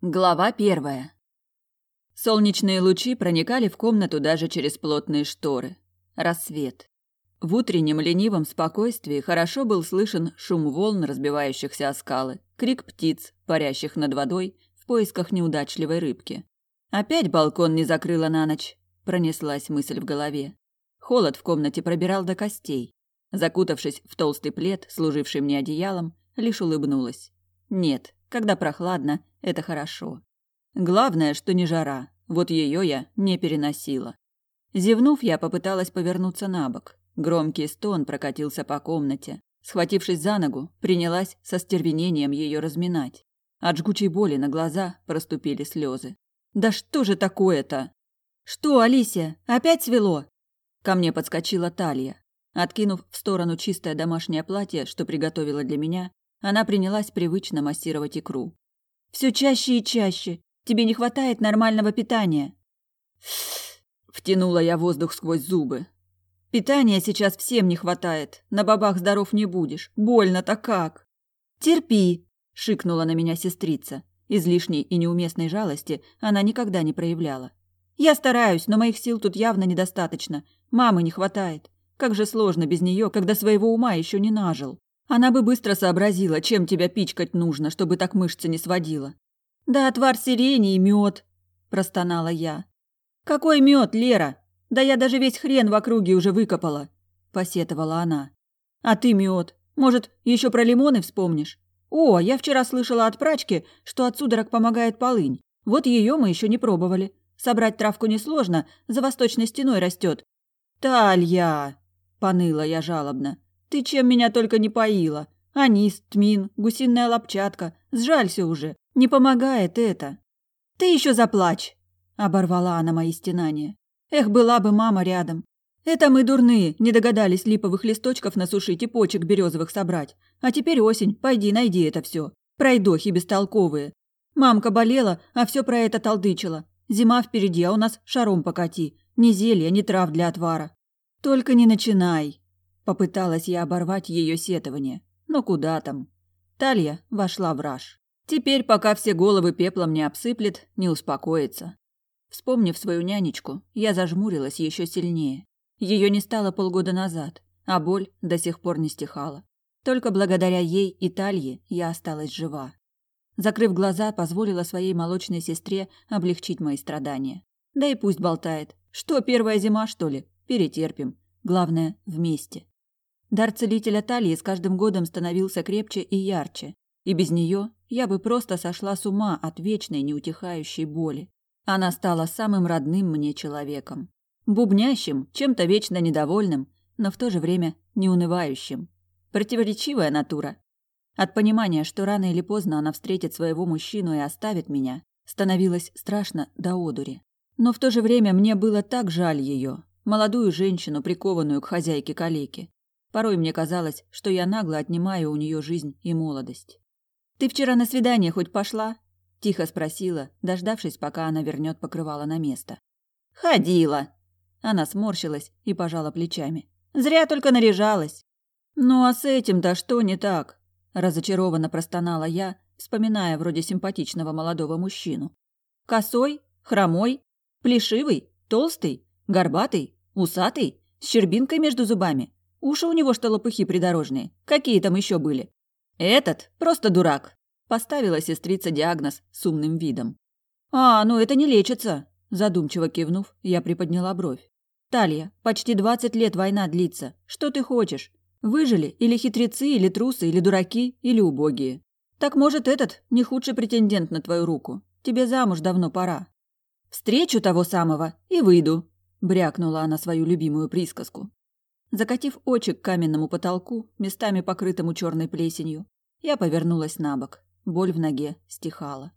Глава первая. Солнечные лучи проникали в комнату даже через плотные шторы. Рассвет. В утреннем ленивом спокойствии хорошо был слышен шум волн, разбивающихся о скалы, крик птиц, парящих над водой в поисках неудачливой рыбки. Опять балкон не закрыла на ночь, пронеслась мысль в голове. Холод в комнате пробирал до костей. Закутавшись в толстый плед, служивший мне одеялом, лишь улыбнулась. Нет, когда прохладно, это хорошо. Главное, что не жара. Вот ее я не переносила. Зевнув, я попыталась повернуться на бок. Громкий стон прокатился по комнате. Схватившись за ногу, принялась со стервенением ее разминать. От жгучей боли на глаза проступили слезы. «Да что же такое-то?» «Что, Алисия, опять свело?» Ко мне подскочила Талия. Откинув в сторону чистое домашнее платье, что приготовила для меня, она принялась привычно массировать икру. Все чаще и чаще. Тебе не хватает нормального питания. Втянула я воздух сквозь зубы. Питания сейчас всем не хватает. На бабах здоров не будешь. Больно-то как. Терпи, шикнула на меня сестрица. Излишней и неуместной жалости она никогда не проявляла. Я стараюсь, но моих сил тут явно недостаточно. Мамы не хватает. Как же сложно без нее, когда своего ума еще не нажил. Она бы быстро сообразила, чем тебя пичкать нужно, чтобы так мышцы не сводила. Да отвар сирени и мед, простонала я. Какой мед, Лера? Да я даже весь хрен в округе уже выкопала, посетовала она. А ты мед? Может, еще про лимоны вспомнишь? О, я вчера слышала от прачки, что от судорог помогает полынь. Вот ее мы еще не пробовали. Собрать травку несложно, за восточной стеной растет. Талья, поныла я жалобно. Ты чем меня только не поила. Анис, тмин, гусиная лапчатка. Сжалься уже. Не помогает это. Ты еще заплачь, оборвала она мои стенания. Эх, была бы мама рядом. Это мы дурные, не догадались липовых листочков насушить и почек березовых собрать. А теперь осень, пойди найди это все. Пройдохи бестолковые. Мамка болела, а все про это толдычила. Зима впереди, а у нас шаром покати. Ни зелья, ни трав для отвара. Только не начинай. Попыталась я оборвать ее сетование, но куда там? Талья вошла в раж. Теперь, пока все головы пеплом не обсыплет, не успокоится. Вспомнив свою нянечку, я зажмурилась еще сильнее. Ее не стало полгода назад, а боль до сих пор не стихала. Только благодаря ей и Талье я осталась жива. Закрыв глаза, позволила своей молочной сестре облегчить мои страдания. Да и пусть болтает. Что, первая зима, что ли? Перетерпим. Главное, вместе. Дар целителя Талии с каждым годом становился крепче и ярче, и без нее я бы просто сошла с ума от вечной неутихающей боли. Она стала самым родным мне человеком. Бубнящим, чем-то вечно недовольным, но в то же время неунывающим. Противоречивая натура. От понимания, что рано или поздно она встретит своего мужчину и оставит меня, становилось страшно до одури. Но в то же время мне было так жаль ее, молодую женщину, прикованную к хозяйке калеки. Порой мне казалось, что я нагло отнимаю у нее жизнь и молодость. «Ты вчера на свидание хоть пошла?» – тихо спросила, дождавшись, пока она вернет покрывало на место. «Ходила!» Она сморщилась и пожала плечами. «Зря только наряжалась!» «Ну а с этим-то что не так?» – разочарованно простонала я, вспоминая вроде симпатичного молодого мужчину. «Косой? Хромой? Плешивый? Толстый? Горбатый? Усатый? С щербинкой между зубами? Уши у него что лопухи придорожные. Какие там еще были? Этот просто дурак. Поставила сестрица диагноз с умным видом. А, ну это не лечится. Задумчиво кивнув, я приподняла бровь. Талья, почти двадцать лет война длится. Что ты хочешь? Выжили или хитрецы, или трусы, или дураки, или убогие. Так может этот не худший претендент на твою руку. Тебе замуж давно пора. Встречу того самого и выйду, брякнула она свою любимую присказку. Закатив очи к каменному потолку, местами покрытому черной плесенью, я повернулась на бок. Боль в ноге стихала.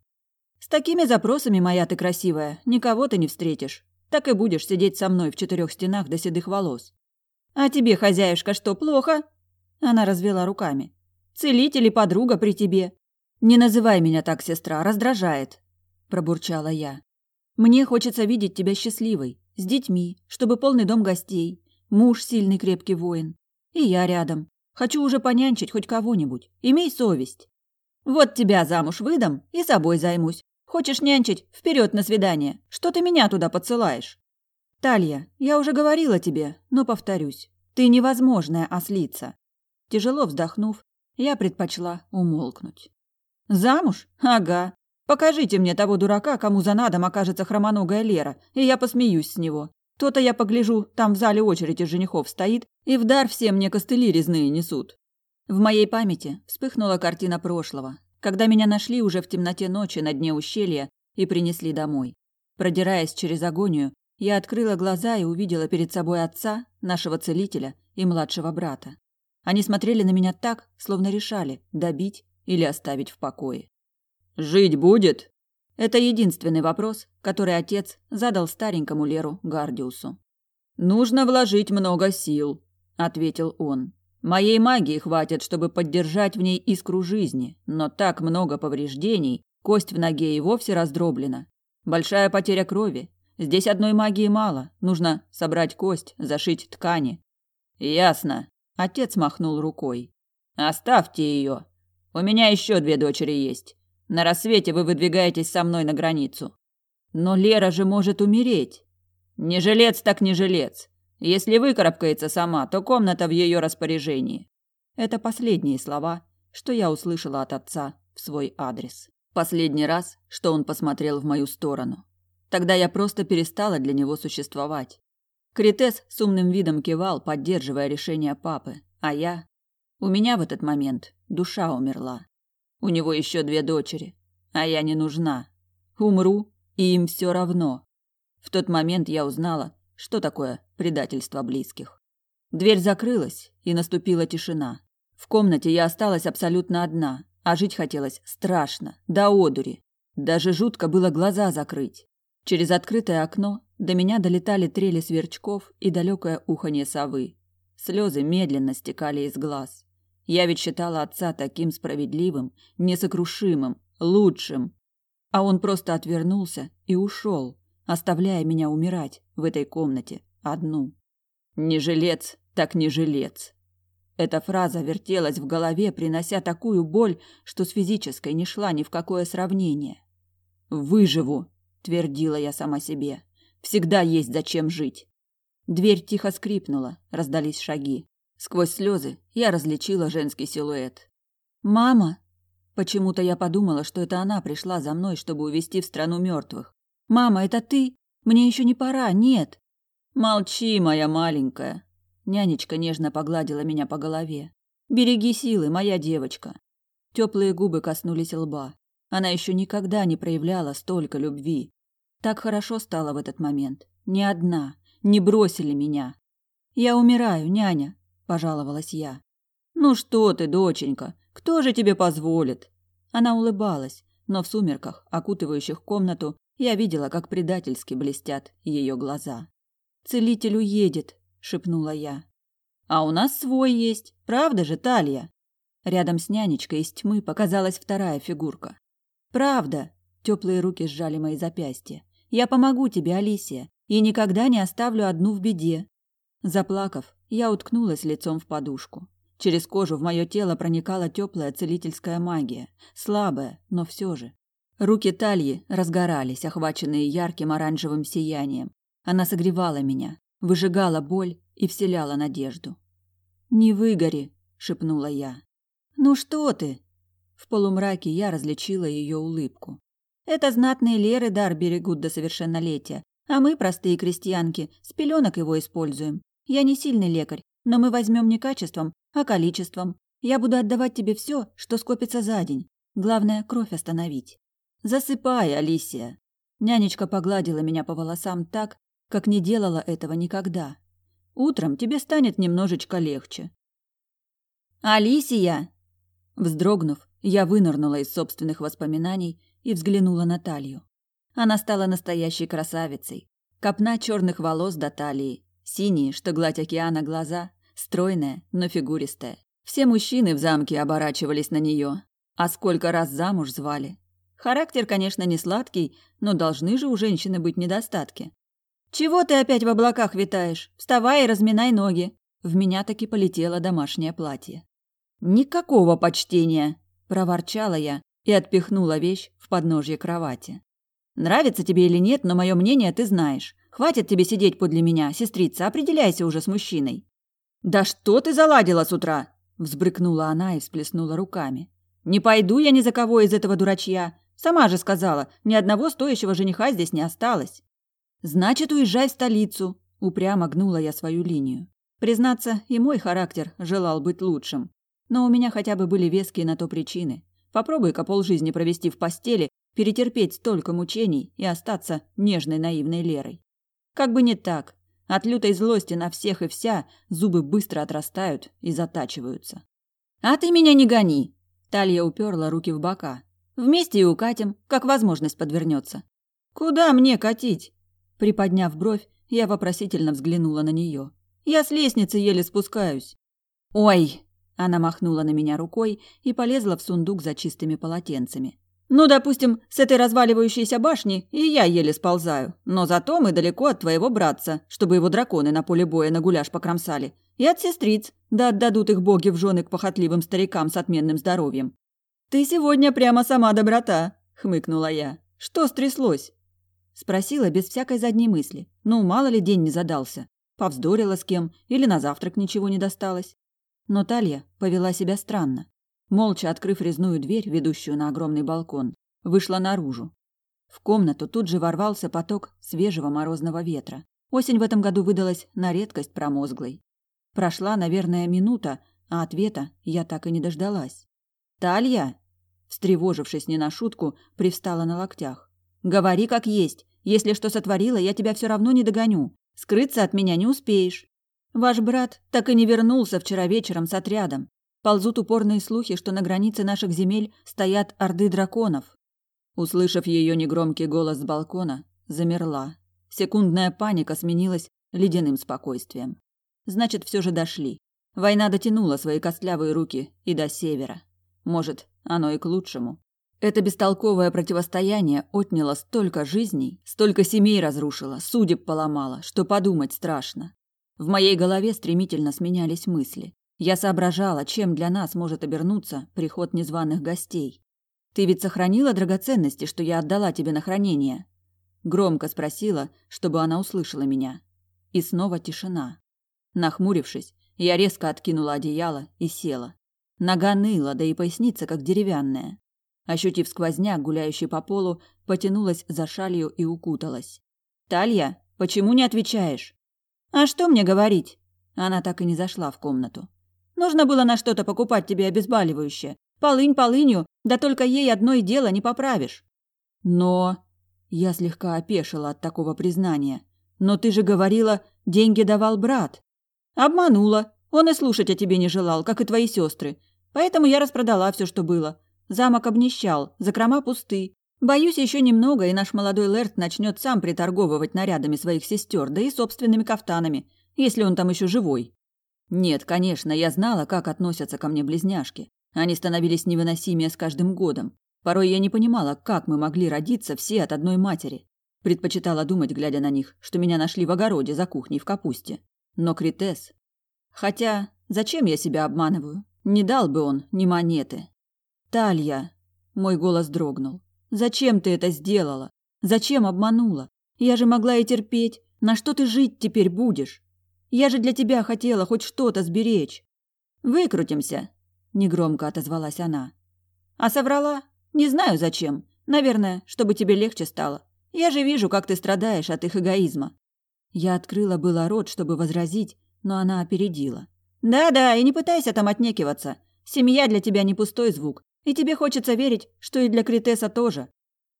«С такими запросами, моя ты красивая, никого ты не встретишь. Так и будешь сидеть со мной в четырех стенах до седых волос. А тебе, хозяюшка, что, плохо?» Она развела руками. «Целитель и подруга при тебе». «Не называй меня так, сестра, раздражает», – пробурчала я. «Мне хочется видеть тебя счастливой, с детьми, чтобы полный дом гостей, Муж сильный крепкий воин. И я рядом. Хочу уже понянчить хоть кого-нибудь. Имей совесть. Вот тебя замуж выдам и собой займусь. Хочешь нянчить? Вперед на свидание. Что ты меня туда подсылаешь? Талья, я уже говорила тебе, но повторюсь. Ты невозможная ослица. Тяжело вздохнув, я предпочла умолкнуть. Замуж? Ага. Покажите мне того дурака, кому за надом окажется хромоногая Лера, и я посмеюсь с него. То-то я погляжу, там в зале очередь из женихов стоит, и в дар все мне костыли резные несут. В моей памяти вспыхнула картина прошлого, когда меня нашли уже в темноте ночи на дне ущелья и принесли домой. Продираясь через агонию, я открыла глаза и увидела перед собой отца, нашего целителя и младшего брата. Они смотрели на меня так, словно решали, добить или оставить в покое. «Жить будет?» Это единственный вопрос, который отец задал старенькому Леру Гардиусу. «Нужно вложить много сил», — ответил он. «Моей магии хватит, чтобы поддержать в ней искру жизни, но так много повреждений, кость в ноге и вовсе раздроблена. Большая потеря крови. Здесь одной магии мало, нужно собрать кость, зашить ткани». «Ясно», — отец махнул рукой. «Оставьте ее. У меня еще две дочери есть. На рассвете вы выдвигаетесь со мной на границу. Но Лера же может умереть. Не жилец так не жилец. Если выкарабкается сама, то комната в ее распоряжении. Это последние слова, что я услышала от отца в свой адрес. Последний раз, что он посмотрел в мою сторону. Тогда я просто перестала для него существовать. Критес с умным видом кивал, поддерживая решение папы, а я... У меня в этот момент душа умерла. У него еще две дочери, а я не нужна. Умру, и им все равно. В тот момент я узнала, что такое предательство близких. Дверь закрылась, и наступила тишина. В комнате я осталась абсолютно одна, а жить хотелось страшно, до одури. Даже жутко было глаза закрыть. Через открытое окно до меня долетали трели сверчков и далекое уханье совы. Слезы медленно стекали из глаз. Я ведь считала отца таким справедливым, несокрушимым, лучшим. А он просто отвернулся и ушел, оставляя меня умирать в этой комнате одну. «Не жилец, так не жилец». Эта фраза вертелась в голове, принося такую боль, что с физической не шла ни в какое сравнение. «Выживу», — твердила я сама себе. «Всегда есть зачем жить». Дверь тихо скрипнула, раздались шаги. Сквозь слезы я различила женский силуэт. «Мама!» Почему-то я подумала, что это она пришла за мной, чтобы увезти в страну мертвых. «Мама, это ты? Мне еще не пора, нет!» «Молчи, моя маленькая!» Нянечка нежно погладила меня по голове. «Береги силы, моя девочка!» Теплые губы коснулись лба. Она еще никогда не проявляла столько любви. Так хорошо стало в этот момент. Не одна. Не бросили меня. «Я умираю, няня пожаловалась я. Ну что ты, доченька, кто же тебе позволит? Она улыбалась, но в сумерках, окутывающих комнату, я видела, как предательски блестят ее глаза. Целитель уедет, шепнула я. А у нас свой есть, правда же, Талья? Рядом с нянечкой из тьмы показалась вторая фигурка. Правда, теплые руки сжали мои запястья. Я помогу тебе, Алисия, и никогда не оставлю одну в беде. Заплакав, я уткнулась лицом в подушку. Через кожу в мое тело проникала теплая целительская магия, слабая, но все же. Руки Тальи разгорались, охваченные ярким оранжевым сиянием. Она согревала меня, выжигала боль и вселяла надежду. «Не выгори», — шепнула я. «Ну что ты?» В полумраке я различила ее улыбку. «Это знатные Леры дар берегут до совершеннолетия, а мы, простые крестьянки, с пеленок его используем. Я не сильный лекарь, но мы возьмем не качеством, а количеством. Я буду отдавать тебе все, что скопится за день. Главное, кровь остановить. Засыпай, Алисия. Нянечка погладила меня по волосам так, как не делала этого никогда. Утром тебе станет немножечко легче. Алисия! Вздрогнув, я вынырнула из собственных воспоминаний и взглянула на Талию. Она стала настоящей красавицей. Копна черных волос до талии, Синие, что гладь океана, глаза, стройная, но фигуристая. Все мужчины в замке оборачивались на нее, а сколько раз замуж звали. Характер, конечно, не сладкий, но должны же у женщины быть недостатки. «Чего ты опять в облаках витаешь? Вставай и разминай ноги!» В меня таки полетело домашнее платье. «Никакого почтения!» – проворчала я, и отпихнула вещь в подножье кровати. Нравится тебе или нет, но мое мнение ты знаешь. Хватит тебе сидеть подле меня, сестрица, определяйся уже с мужчиной. Да что ты заладила с утра? взбрыкнула она и всплеснула руками. Не пойду я ни за кого из этого дурачья. Сама же сказала, ни одного стоящего жениха здесь не осталось. Значит, уезжай в столицу, упрямо гнула я свою линию. Признаться, и мой характер желал быть лучшим. Но у меня хотя бы были веские на то причины. Попробуй-ка полжизни провести в постели, перетерпеть столько мучений и остаться нежной наивной Лерой. Как бы не так. От лютой злости на всех и вся зубы быстро отрастают и затачиваются. «А ты меня не гони!» Талья уперла руки в бока. «Вместе и укатим, как возможность подвернется». «Куда мне катить?» Приподняв бровь, я вопросительно взглянула на нее. «Я с лестницы еле спускаюсь». «Ой!» Она махнула на меня рукой и полезла в сундук за чистыми полотенцами. Ну, допустим, с этой разваливающейся башни и я еле сползаю. Но зато мы далеко от твоего братца, чтобы его драконы на поле боя на гуляш покромсали. И от сестриц, да отдадут их боги в жены к похотливым старикам с отменным здоровьем. «Ты сегодня прямо сама доброта», — хмыкнула я. «Что стряслось?» Спросила без всякой задней мысли. Ну, мало ли день не задался. Повздорила с кем или на завтрак ничего не досталось. Но Талья повела себя странно. Молча открыв резную дверь, ведущую на огромный балкон, вышла наружу. В комнату тут же ворвался поток свежего морозного ветра. Осень в этом году выдалась на редкость промозглой. Прошла, наверное, минута, а ответа я так и не дождалась. «Талья?» Встревожившись не на шутку, привстала на локтях. «Говори как есть. Если что сотворила, я тебя все равно не догоню. Скрыться от меня не успеешь. Ваш брат так и не вернулся вчера вечером с отрядом. Ползут упорные слухи, что на границе наших земель стоят орды драконов. Услышав ее негромкий голос с балкона, замерла. Секундная паника сменилась ледяным спокойствием. Значит, все же дошли. Война дотянула свои костлявые руки и до севера. Может, оно и к лучшему. Это бестолковое противостояние отняло столько жизней, столько семей разрушило, судеб поломало, что подумать страшно. В моей голове стремительно сменялись мысли. Я соображала, чем для нас может обернуться приход незваных гостей. Ты ведь сохранила драгоценности, что я отдала тебе на хранение? Громко спросила, чтобы она услышала меня. И снова тишина. Нахмурившись, я резко откинула одеяло и села. Нога ныла, да и поясница как деревянная. Ощутив сквозняк, гуляющий по полу, потянулась за шалью и укуталась. «Талья, почему не отвечаешь?» «А что мне говорить?» Она так и не зашла в комнату. Нужно было на что-то покупать тебе обезболивающее. Полынь полынью, да только ей одно и дело не поправишь. Но... Я слегка опешила от такого признания. Но ты же говорила, деньги давал брат. Обманула. Он и слушать о тебе не желал, как и твои сестры. Поэтому я распродала все, что было. Замок обнищал, закрома пусты. Боюсь, еще немного, и наш молодой Лэрт начнет сам приторговывать нарядами своих сестер, да и собственными кафтанами, если он там еще живой. Нет, конечно, я знала, как относятся ко мне близняшки. Они становились невыносимее с каждым годом. Порой я не понимала, как мы могли родиться все от одной матери. Предпочитала думать, глядя на них, что меня нашли в огороде за кухней в капусте. Но Критес... Хотя, зачем я себя обманываю? Не дал бы он ни монеты. «Талья!» – мой голос дрогнул. «Зачем ты это сделала? Зачем обманула? Я же могла и терпеть. На что ты жить теперь будешь?» Я же для тебя хотела хоть что-то сберечь. Выкрутимся, негромко отозвалась она. А соврала? Не знаю зачем. Наверное, чтобы тебе легче стало. Я же вижу, как ты страдаешь от их эгоизма. Я открыла было рот, чтобы возразить, но она опередила. Да-да, и не пытайся там отнекиваться. Семья для тебя не пустой звук, и тебе хочется верить, что и для Критеса тоже.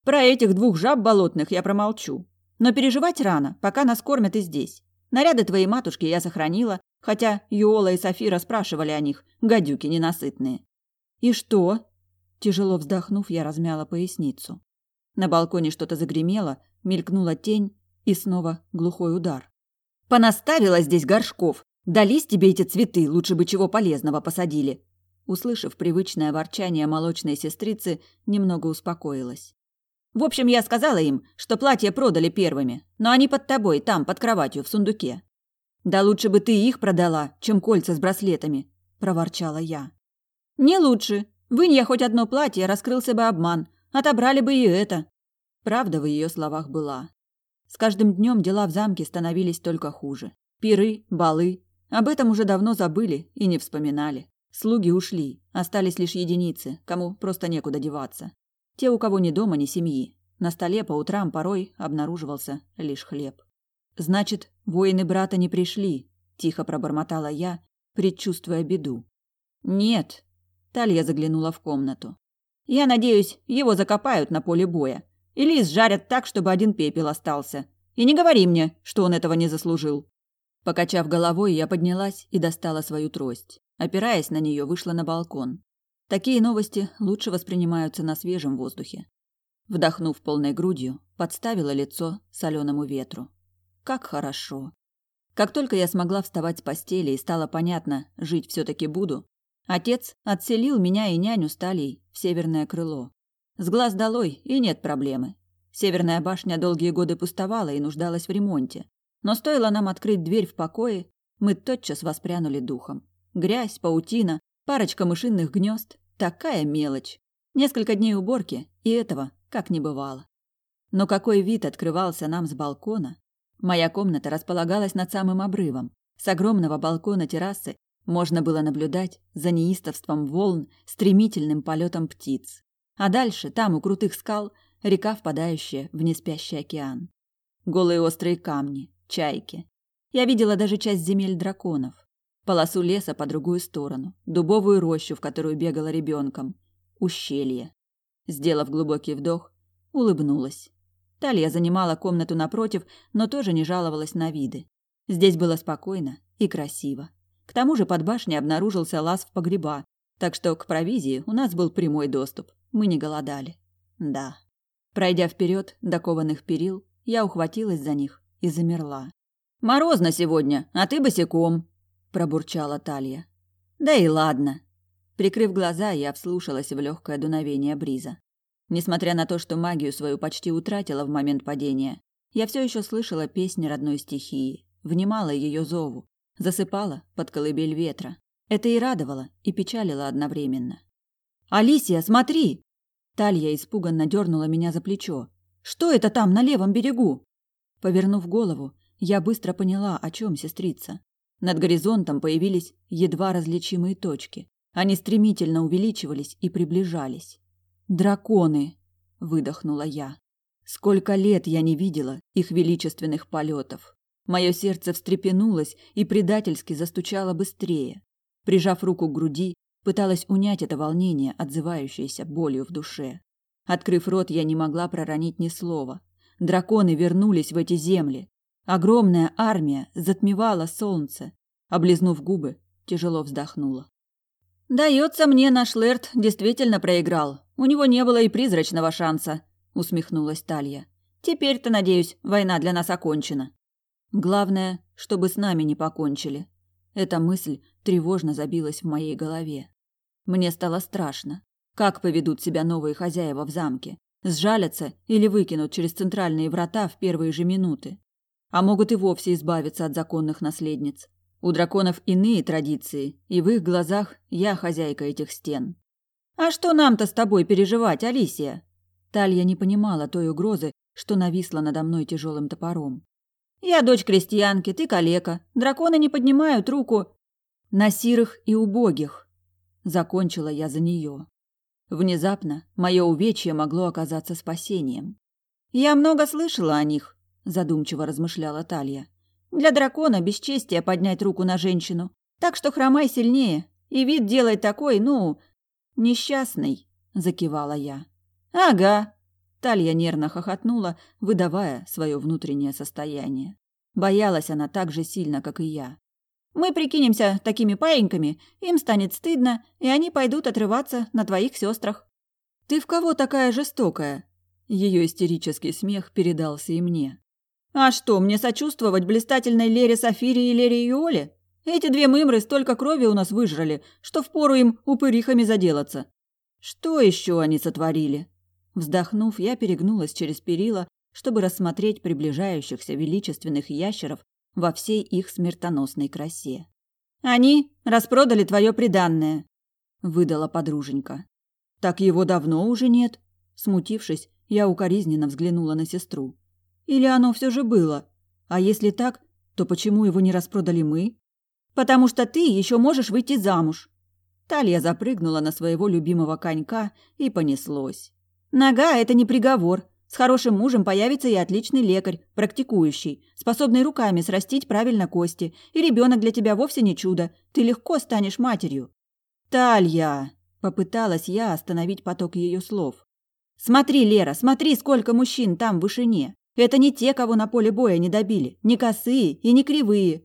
Про этих двух жаб болотных я промолчу. Но переживать рано, пока нас кормят и здесь. Наряды твоей матушки я сохранила, хотя Юола и Софира спрашивали о них, гадюки ненасытные. И что? Тяжело вздохнув, я размяла поясницу. На балконе что-то загремело, мелькнула тень и снова глухой удар. Понаставила здесь горшков. Дались тебе эти цветы, лучше бы чего полезного посадили. Услышав привычное ворчание молочной сестрицы, немного успокоилась. В общем, я сказала им, что платье продали первыми, но они под тобой, там, под кроватью, в сундуке. Да лучше бы ты их продала, чем кольца с браслетами, проворчала я. Не лучше, Вынь я хоть одно платье, раскрылся бы обман. Отобрали бы и это. Правда в ее словах была. С каждым днем дела в замке становились только хуже. Пиры, балы. Об этом уже давно забыли и не вспоминали. Слуги ушли, остались лишь единицы, кому просто некуда деваться. Те, у кого ни дома, ни семьи. На столе по утрам порой обнаруживался лишь хлеб. Значит, воины брата не пришли, тихо пробормотала я, предчувствуя беду. Нет, Талья заглянула в комнату. Я надеюсь, его закопают на поле боя. Или изжарят так, чтобы один пепел остался. И не говори мне, что он этого не заслужил. Покачав головой, я поднялась и достала свою трость. Опираясь на нее, вышла на балкон. Такие новости лучше воспринимаются на свежем воздухе. Вдохнув полной грудью, подставила лицо соленому ветру. Как хорошо. Как только я смогла вставать с постели и стало понятно, жить все таки буду, отец отселил меня и няню Сталей в северное крыло. С глаз долой, и нет проблемы. Северная башня долгие годы пустовала и нуждалась в ремонте. Но стоило нам открыть дверь в покое, мы тотчас воспрянули духом. Грязь, паутина, парочка мышиных гнезд – такая мелочь. Несколько дней уборки, и этого как не бывало. Но какой вид открывался нам с балкона? Моя комната располагалась над самым обрывом. С огромного балкона террасы можно было наблюдать за неистовством волн, стремительным полетом птиц. А дальше, там, у крутых скал, река, впадающая в неспящий океан. Голые острые камни, чайки. Я видела даже часть земель драконов. Полосу леса по другую сторону, дубовую рощу, в которую бегала ребенком, ущелье. Сделав глубокий вдох, улыбнулась. Талия занимала комнату напротив, но тоже не жаловалась на виды. Здесь было спокойно и красиво. К тому же под башней обнаружился лаз в погреба, так что к провизии у нас был прямой доступ. Мы не голодали. Да. Пройдя вперед до кованых перил, я ухватилась за них и замерла. «Морозно сегодня, а ты босиком», – пробурчала Талья. «Да и ладно». Прикрыв глаза, я вслушалась в легкое дуновение бриза. Несмотря на то, что магию свою почти утратила в момент падения, я все еще слышала песни родной стихии, внимала ее зову, засыпала под колыбель ветра. Это и радовало, и печалило одновременно. «Алисия, смотри!» Талья испуганно дернула меня за плечо. «Что это там на левом берегу?» Повернув голову, я быстро поняла, о чем сестрица. Над горизонтом появились едва различимые точки. Они стремительно увеличивались и приближались. «Драконы!» – выдохнула я. Сколько лет я не видела их величественных полетов. Мое сердце встрепенулось и предательски застучало быстрее. Прижав руку к груди, Пыталась унять это волнение, отзывающееся болью в душе. Открыв рот, я не могла проронить ни слова. Драконы вернулись в эти земли. Огромная армия затмевала солнце. Облизнув губы, тяжело вздохнула. «Дается мне, наш Лэрд действительно проиграл. У него не было и призрачного шанса», — усмехнулась Талья. «Теперь-то, надеюсь, война для нас окончена. Главное, чтобы с нами не покончили». Эта мысль тревожно забилась в моей голове. Мне стало страшно. Как поведут себя новые хозяева в замке? Сжалятся или выкинут через центральные врата в первые же минуты? А могут и вовсе избавиться от законных наследниц. У драконов иные традиции, и в их глазах я хозяйка этих стен. А что нам-то с тобой переживать, Алисия? Талья не понимала той угрозы, что нависла надо мной тяжелым топором. Я дочь крестьянки, ты калека. Драконы не поднимают руку на сирых и убогих. Закончила я за нее. Внезапно мое увечье могло оказаться спасением. Я много слышала о них, задумчиво размышляла Талья. Для дракона бесчестие поднять руку на женщину. Так что хромай сильнее, и вид делай такой, ну, несчастный, закивала я. Ага. Талья нервно хохотнула, выдавая свое внутреннее состояние. Боялась она так же сильно, как и я. Мы прикинемся такими паиньками, им станет стыдно, и они пойдут отрываться на твоих сестрах. Ты в кого такая жестокая? Ее истерический смех передался и мне. А что, мне сочувствовать блистательной Лере Сафире и Лере Юоле? Эти две мымры столько крови у нас выжрали, что впору им упырихами заделаться. Что еще они сотворили? Вздохнув, я перегнулась через перила, чтобы рассмотреть приближающихся величественных ящеров во всей их смертоносной красе. «Они распродали твое приданное», — выдала подруженька. Так его давно уже нет. Смутившись, я укоризненно взглянула на сестру. Или оно все же было? А если так, то почему его не распродали мы? Потому что ты еще можешь выйти замуж. Талия запрыгнула на своего любимого конька и понеслось. Нога – это не приговор. С хорошим мужем появится и отличный лекарь, практикующий, способный руками срастить правильно кости. И ребенок для тебя вовсе не чудо. Ты легко станешь матерью. Талья! Попыталась я остановить поток ее слов. Смотри, Лера, смотри, сколько мужчин там в вышине. Это не те, кого на поле боя не добили, не косые и не кривые.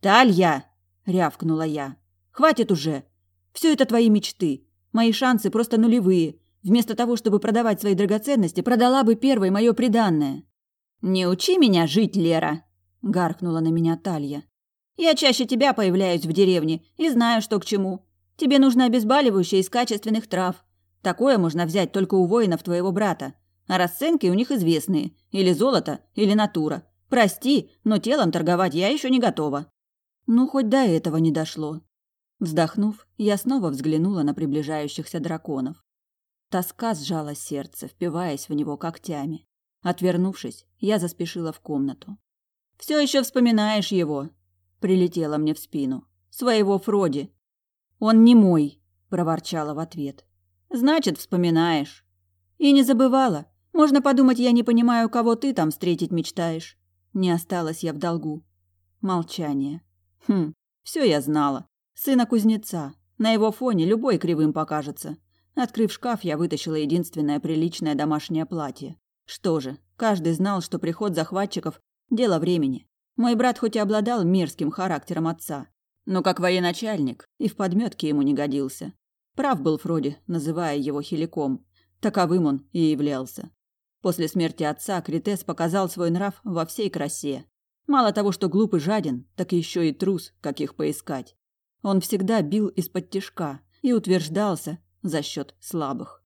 Талья! рявкнула я. Хватит уже. Все это твои мечты. Мои шансы просто нулевые. Вместо того, чтобы продавать свои драгоценности, продала бы первой мое приданное. Не учи меня жить, Лера, гаркнула на меня Талья. Я чаще тебя появляюсь в деревне и знаю, что к чему. Тебе нужно обезболивающее из качественных трав. Такое можно взять только у воинов твоего брата. А расценки у них известные. Или золото, или натура. Прости, но телом торговать я еще не готова. Ну, хоть до этого не дошло. Вздохнув, я снова взглянула на приближающихся драконов. Тоска сжала сердце, впиваясь в него когтями. Отвернувшись, я заспешила в комнату. «Все еще вспоминаешь его?» — прилетела мне в спину. «Своего Фроди». «Он не мой», — проворчала в ответ. Значит, вспоминаешь. И не забывала. Можно подумать, я не понимаю, кого ты там встретить мечтаешь. Не осталась я в долгу. Молчание. Хм, все я знала. Сына кузнеца. На его фоне любой кривым покажется. Открыв шкаф, я вытащила единственное приличное домашнее платье. Что же, каждый знал, что приход захватчиков – дело времени. Мой брат хоть и обладал мерзким характером отца, но как военачальник и в подметке ему не годился. Прав был Фроди, называя его хиликом. Таковым он и являлся. После смерти отца Критес показал свой нрав во всей красе. Мало того, что глуп и жаден, так еще и трус, как их поискать. Он всегда бил из-под тишка и утверждался за счет слабых.